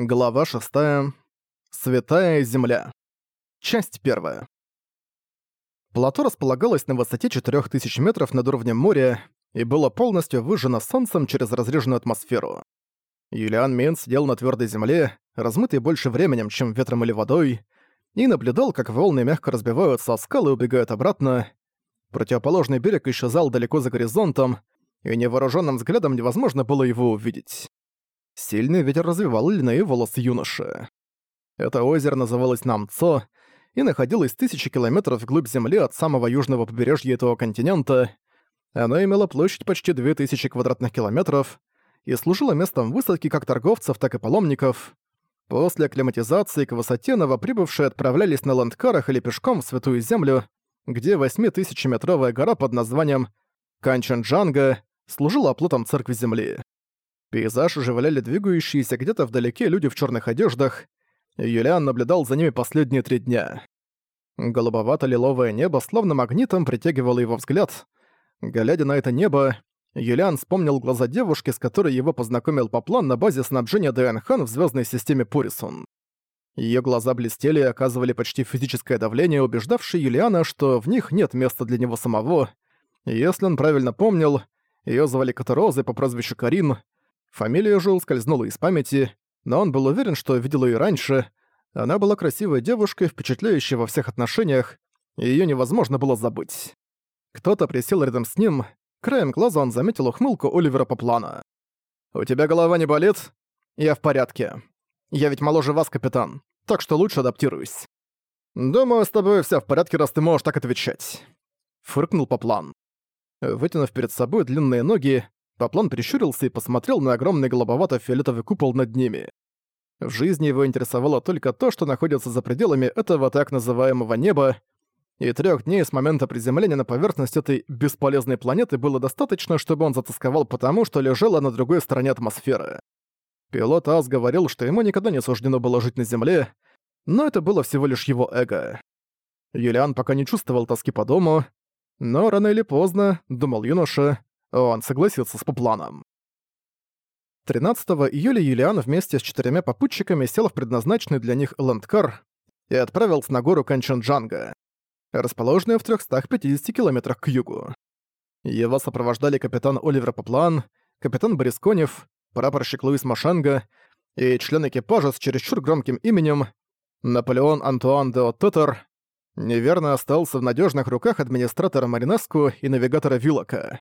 Глава 6. Святая Земля. Часть 1. Плато располагалось на высоте 4000 метров над уровнем моря и было полностью выжжено солнцем через разреженную атмосферу. Юлиан Мин сидел на твердой земле, размытый больше временем, чем ветром или водой, и наблюдал, как волны мягко разбиваются о скалы и убегают обратно. Противоположный берег исчезал далеко за горизонтом, и невооруженным взглядом невозможно было его увидеть. Сильный ветер развивал льняные волосы юноши. Это озеро называлось Намцо и находилось тысячи километров вглубь земли от самого южного побережья этого континента. Оно имело площадь почти 2000 квадратных километров и служило местом высадки как торговцев, так и паломников. После акклиматизации к высоте новоприбывшие отправлялись на ландкарах или пешком в Святую Землю, где 8000-метровая гора под названием Канчанджанга служила оплотом Церкви Земли. Пейзаж оживляли двигающиеся где-то вдалеке люди в черных одеждах. Юлиан наблюдал за ними последние три дня. Голубовато-лиловое небо словно магнитом притягивало его взгляд. Глядя на это небо, Юлиан вспомнил глаза девушки, с которой его познакомил Поплан на базе снабжения Дайанхан в звездной системе Пурисун. Ее глаза блестели и оказывали почти физическое давление, убеждавшее Юлиана, что в них нет места для него самого. Если он правильно помнил, ее звали Катарозой по прозвищу Карин, Фамилия же ускользнула из памяти, но он был уверен, что видел ее раньше. Она была красивой девушкой, впечатляющей во всех отношениях, и её невозможно было забыть. Кто-то присел рядом с ним, краем глаза он заметил ухмылку Оливера Поплана. «У тебя голова не болит?» «Я в порядке. Я ведь моложе вас, капитан, так что лучше адаптируюсь». «Думаю, с тобой всё в порядке, раз ты можешь так отвечать», — фыркнул Поплан. Вытянув перед собой длинные ноги, Поплан прищурился и посмотрел на огромный голубовато-фиолетовый купол над ними. В жизни его интересовало только то, что находится за пределами этого так называемого неба, и трех дней с момента приземления на поверхность этой бесполезной планеты было достаточно, чтобы он затасковал потому, что лежала на другой стороне атмосферы. Пилот Ас говорил, что ему никогда не суждено было жить на Земле, но это было всего лишь его эго. Юлиан пока не чувствовал тоски по дому, но рано или поздно, думал юноша, он согласился с Попланом. 13 июля Юлиан вместе с четырьмя попутчиками сел в предназначенный для них ландкар и отправился на гору Канчанджанга, расположенную в 350 километрах к югу. Его сопровождали капитан Оливер Поплан, капитан Борис Конев, прапорщик Луис Машанга и член экипажа с чересчур громким именем Наполеон Антуан де Оттетер, неверно остался в надежных руках администратора Маринеску и навигатора Вилока.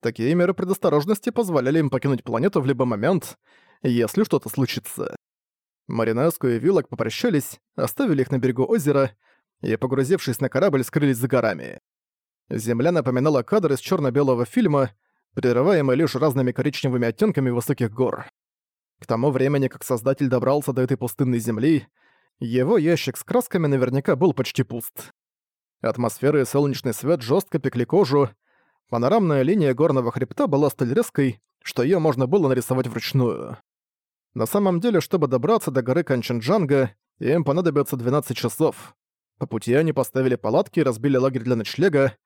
Такие меры предосторожности позволяли им покинуть планету в любой момент, если что-то случится. Маринеску и Вилок попрощались, оставили их на берегу озера и, погрузившись на корабль, скрылись за горами. Земля напоминала кадр из черно белого фильма, прерываемый лишь разными коричневыми оттенками высоких гор. К тому времени, как Создатель добрался до этой пустынной земли, его ящик с красками наверняка был почти пуст. Атмосфера и солнечный свет жестко пекли кожу, Панорамная линия горного хребта была столь резкой, что её можно было нарисовать вручную. На самом деле, чтобы добраться до горы Канченджанга, им понадобится 12 часов. По пути они поставили палатки и разбили лагерь для ночлега.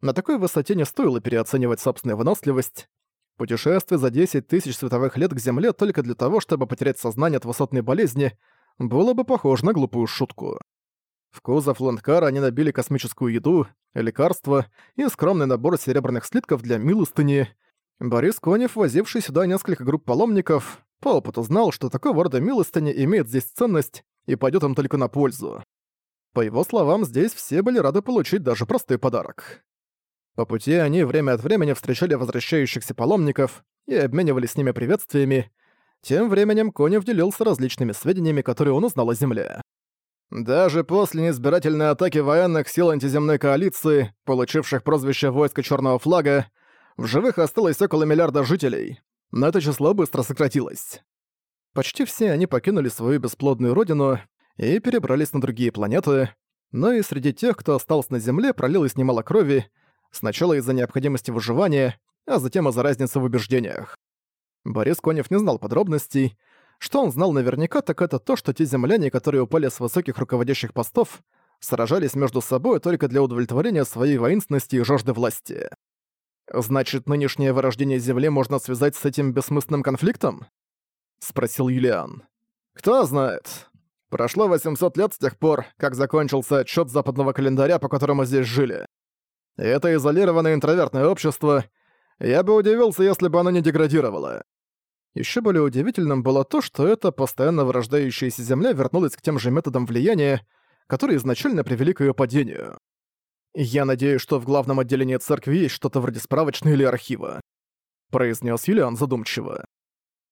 На такой высоте не стоило переоценивать собственную выносливость. Путешествие за 10 тысяч световых лет к Земле только для того, чтобы потерять сознание от высотной болезни, было бы похоже на глупую шутку. В кузов ландкара они набили космическую еду, лекарства и скромный набор серебряных слитков для милостыни. Борис Конев, возивший сюда несколько групп паломников, по опыту знал, что такого рода милостыня имеет здесь ценность и пойдет им только на пользу. По его словам, здесь все были рады получить даже простой подарок. По пути они время от времени встречали возвращающихся паломников и обменивались с ними приветствиями. Тем временем Конев делился различными сведениями, которые он узнал о Земле. Даже после неизбирательной атаки военных сил антиземной коалиции, получивших прозвище «Войска Черного флага», в живых осталось около миллиарда жителей, но это число быстро сократилось. Почти все они покинули свою бесплодную родину и перебрались на другие планеты, но и среди тех, кто остался на Земле, пролилось немало крови, сначала из-за необходимости выживания, а затем из-за разницы в убеждениях. Борис Конев не знал подробностей, что он знал наверняка, так это то, что те земляне, которые упали с высоких руководящих постов, сражались между собой только для удовлетворения своей воинственности и жажды власти. «Значит, нынешнее вырождение Земли можно связать с этим бессмысленным конфликтом?» — спросил Юлиан. Кто знает. Прошло 800 лет с тех пор, как закончился отчет западного календаря, по которому здесь жили. Это изолированное интровертное общество. Я бы удивился, если бы оно не деградировало. Еще более удивительным было то, что эта постоянно вырождающаяся Земля вернулась к тем же методам влияния, которые изначально привели к ее падению. «Я надеюсь, что в главном отделении церкви есть что-то вроде справочной или архива», произнес Юлиан задумчиво.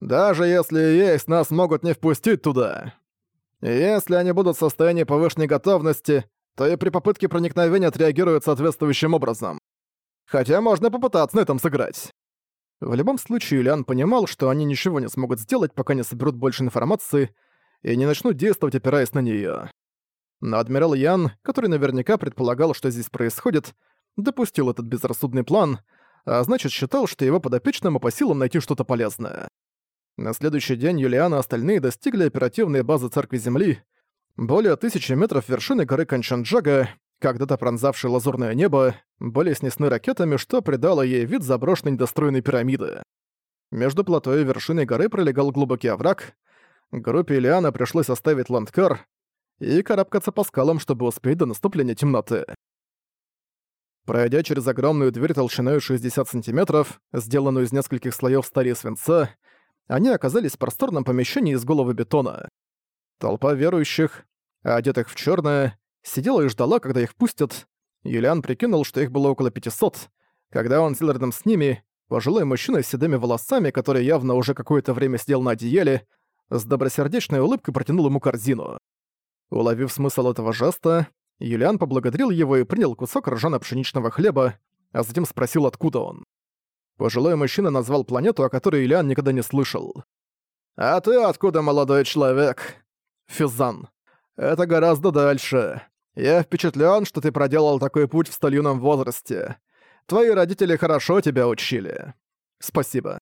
«Даже если есть, нас могут не впустить туда. Если они будут в состоянии повышенной готовности, то и при попытке проникновения отреагируют соответствующим образом. Хотя можно попытаться на этом сыграть. В любом случае, Юлиан понимал, что они ничего не смогут сделать, пока не соберут больше информации и не начнут действовать, опираясь на неё. Но адмирал Ян, который наверняка предполагал, что здесь происходит, допустил этот безрассудный план, а значит считал, что его подопечному по силам найти что-то полезное. На следующий день Юлиан и остальные достигли оперативной базы Церкви Земли, более тысячи метров вершины горы Канчанджага, когда-то пронзавшей лазурное небо, были снесены ракетами, что придало ей вид заброшенной недостроенной пирамиды. Между плато и вершиной горы пролегал глубокий овраг. Группе Ильяна пришлось оставить ландкар и карабкаться по скалам, чтобы успеть до наступления темноты. Пройдя через огромную дверь толщиной 60 сантиметров, сделанную из нескольких слоев стали свинца, они оказались в просторном помещении из голого бетона. Толпа верующих, одетых в черное, сидела и ждала, когда их пустят. Юлиан прикинул, что их было около 500. Когда он сел рядом с ними, пожилой мужчина с седыми волосами, который явно уже какое-то время сидел на одеяле, с добросердечной улыбкой протянул ему корзину. Уловив смысл этого жеста, Юлиан поблагодарил его и принял кусок ржано-пшеничного хлеба, а затем спросил, откуда он. Пожилой мужчина назвал планету, о которой Ильян никогда не слышал. «А ты откуда, молодой человек?» «Физан. Это гораздо дальше. Я впечатлен, что ты проделал такой путь в столь юном возрасте. Твои родители хорошо тебя учили. Спасибо».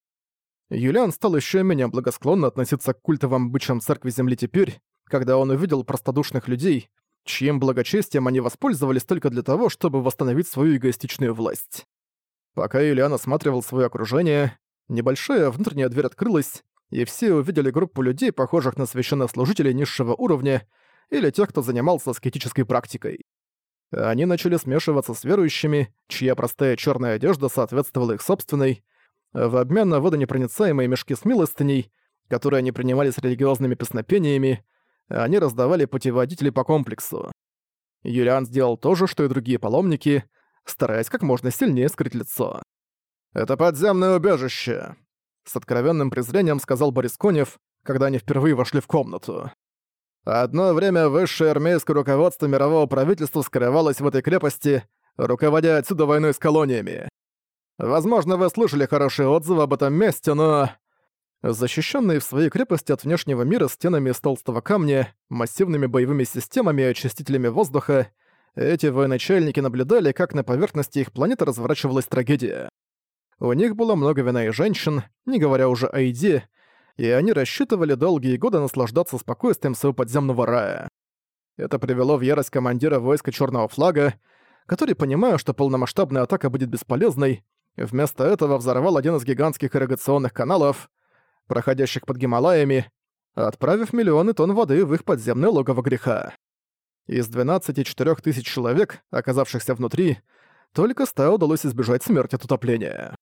Юлиан стал еще менее благосклонно относиться к культовым бычьим церкви Земли теперь, когда он увидел простодушных людей, чьим благочестием они воспользовались только для того, чтобы восстановить свою эгоистичную власть. Пока Ильян осматривал свое окружение, небольшая внутренняя дверь открылась, и все увидели группу людей, похожих на священнослужителей низшего уровня или тех, кто занимался аскетической практикой. Они начали смешиваться с верующими, чья простая черная одежда соответствовала их собственной, в обмен на водонепроницаемые мешки с милостыней, которые они принимали с религиозными песнопениями, они раздавали путеводители по комплексу. Юлиан сделал то же, что и другие паломники — стараясь как можно сильнее скрыть лицо. «Это подземное убежище», — с откровенным презрением сказал Борис Конев, когда они впервые вошли в комнату. Одно время высшее армейское руководство мирового правительства скрывалось в этой крепости, руководя отсюда войной с колониями. Возможно, вы слышали хорошие отзывы об этом месте, но... Защищенные в своей крепости от внешнего мира стенами из толстого камня, массивными боевыми системами и очистителями воздуха, эти военачальники наблюдали, как на поверхности их планеты разворачивалась трагедия. У них было много вина и женщин, не говоря уже о еде, и они рассчитывали долгие годы наслаждаться спокойствием своего подземного рая. Это привело в ярость командира войска Черного флага, который, понимая, что полномасштабная атака будет бесполезной, вместо этого взорвал один из гигантских ирригационных каналов, проходящих под Гималаями, отправив миллионы тонн воды в их подземное логово греха. Из 12-4 тысяч человек, оказавшихся внутри, только ста удалось избежать смерти от утопления.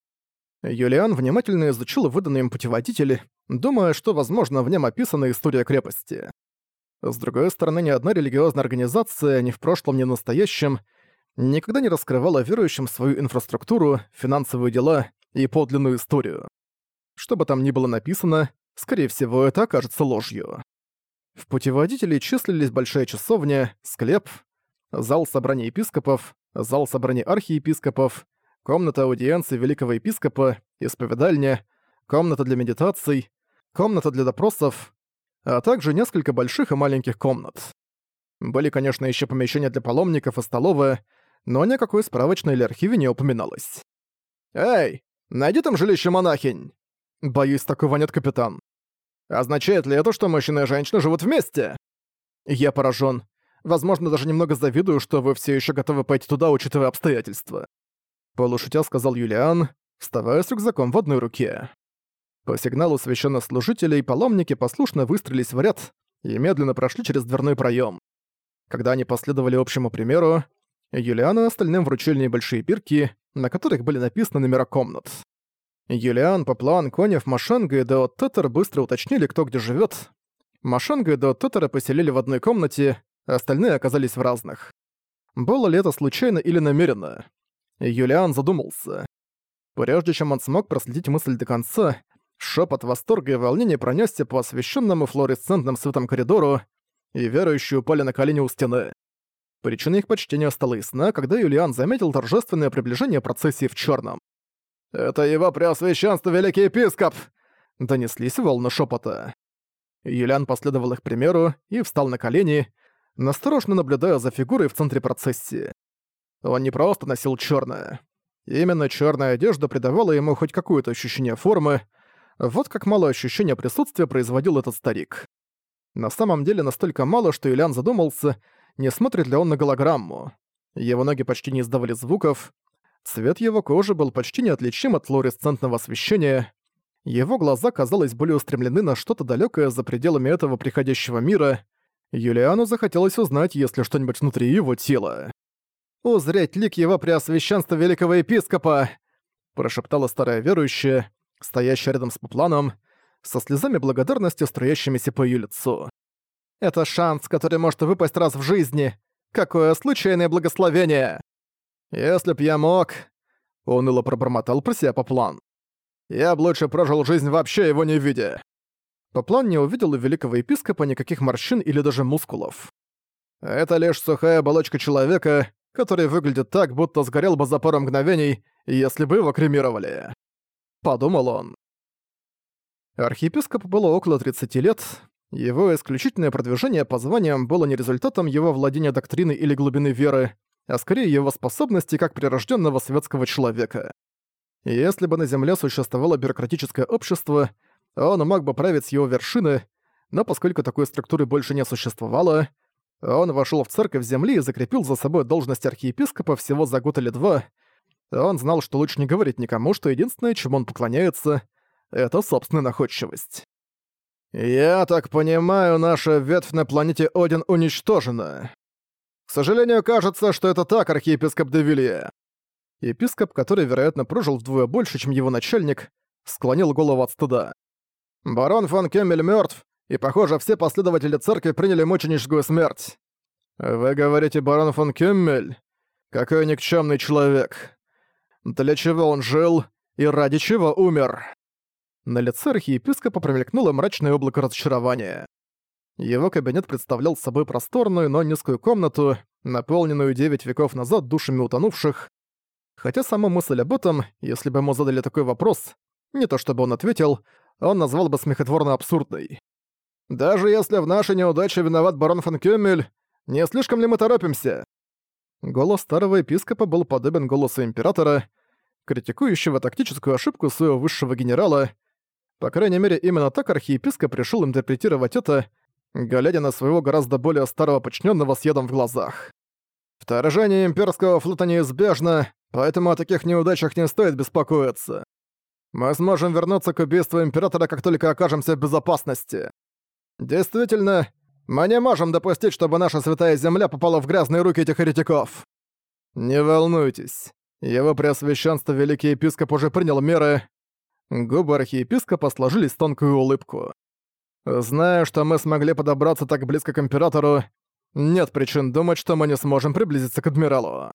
Юлиан внимательно изучил выданные им путеводители, думая, что, возможно, в нем описана история крепости. С другой стороны, ни одна религиозная организация, ни в прошлом, ни в настоящем, никогда не раскрывала верующим свою инфраструктуру, финансовые дела и подлинную историю. Что бы там ни было написано, скорее всего, это окажется ложью. В путеводителе числились большая часовня, склеп, зал собраний епископов, зал собраний архиепископов, комната аудиенции великого епископа, исповедальня, комната для медитаций, комната для допросов, а также несколько больших и маленьких комнат. Были, конечно, еще помещения для паломников и столовая, но никакой справочной или архиве не упоминалось. «Эй, найди там жилище монахинь!» «Боюсь, такого нет, капитан. Означает ли это, что мужчина и женщина живут вместе? Я поражен. Возможно, даже немного завидую, что вы все еще готовы пойти туда, учитывая обстоятельства. Полушутя сказал Юлиан, вставая с рюкзаком в одной руке. По сигналу священнослужителей паломники послушно выстроились в ряд и медленно прошли через дверной проем. Когда они последовали общему примеру, Юлиан и остальным вручили небольшие бирки, на которых были написаны номера комнат. Юлиан, Поплан, Конев, Машенга и Део Тетер быстро уточнили, кто где живет. Машенга и Део Тетера поселили в одной комнате, остальные оказались в разных. Было ли это случайно или намеренно? Юлиан задумался. Прежде чем он смог проследить мысль до конца, шепот восторга и волнения пронесся по освещенному флуоресцентным светом коридору, и верующие упали на колени у стены. Причина их почтения стала ясна, когда Юлиан заметил торжественное приближение процессии в черном. «Это его преосвященство, великий епископ!» Донеслись волны шепота. Юлиан последовал их примеру и встал на колени, насторожно наблюдая за фигурой в центре процессии. Он не просто носил черное. Именно черная одежда придавала ему хоть какое-то ощущение формы, вот как мало ощущения присутствия производил этот старик. На самом деле настолько мало, что Юлиан задумался, не смотрит ли он на голограмму. Его ноги почти не издавали звуков, цвет его кожи был почти неотличим от флуоресцентного освещения, его глаза, казалось, были устремлены на что-то далёкое за пределами этого приходящего мира. Юлиану захотелось узнать, есть ли что-нибудь внутри его тела. «Узреть лик его преосвященства великого епископа!» прошептала старая верующая, стоящая рядом с Попланом, со слезами благодарности, струящимися по её лицу. Это шанс, который может выпасть раз в жизни. Какое случайное благословение! Если б я мог... Уныло пробормотал про себя по план. Я б лучше прожил жизнь вообще его не видя. Поплан не увидел у великого епископа никаких морщин или даже мускулов. Это лишь сухая оболочка человека, который выглядит так, будто сгорел бы за пару мгновений, если бы его кремировали. Подумал он. Архиепископу было около 30 лет, его исключительное продвижение по званиям было не результатом его владения доктриной или глубины веры, а скорее его способности как прирожденного светского человека. Если бы на Земле существовало бюрократическое общество, он мог бы править с его вершины, но поскольку такой структуры больше не существовало, он вошел в церковь Земли и закрепил за собой должность архиепископа всего за год или два. Он знал, что лучше не говорить никому, что единственное, чему он поклоняется, — это собственная находчивость. «Я так понимаю, наша ветвь на планете Один уничтожена. К сожалению, кажется, что это так, архиепископ Девилье». Епископ, который, вероятно, прожил вдвое больше, чем его начальник, склонил голову от стыда. «Барон фон Кеммель мертв, и, похоже, все последователи церкви приняли мученическую смерть. Вы говорите, барон фон Кеммель? Какой никчемный человек. Для чего он жил и ради чего умер?» На лице архиепископа промелькнуло мрачное облако разочарования. Его кабинет представлял собой просторную, но низкую комнату, наполненную девять веков назад душами утонувших. Хотя сама мысль об этом, если бы ему задали такой вопрос, не то чтобы он ответил, он назвал бы смехотворно абсурдной. «Даже если в нашей неудаче виноват барон фон Кюмель, не слишком ли мы торопимся?» Голос старого епископа был подобен голосу императора, критикующего тактическую ошибку своего высшего генерала, по крайней мере, именно так архиепископ решил интерпретировать это, глядя на своего гораздо более старого подчиненного с ядом в глазах. «Вторжение имперского флота неизбежно, поэтому о таких неудачах не стоит беспокоиться. Мы сможем вернуться к убийству Императора, как только окажемся в безопасности. Действительно, мы не можем допустить, чтобы наша Святая Земля попала в грязные руки этих еретиков. Не волнуйтесь, его Преосвященство Великий Епископ уже принял меры, Губы архиепископа сложились в тонкую улыбку. «Зная, что мы смогли подобраться так близко к Императору, нет причин думать, что мы не сможем приблизиться к Адмиралу».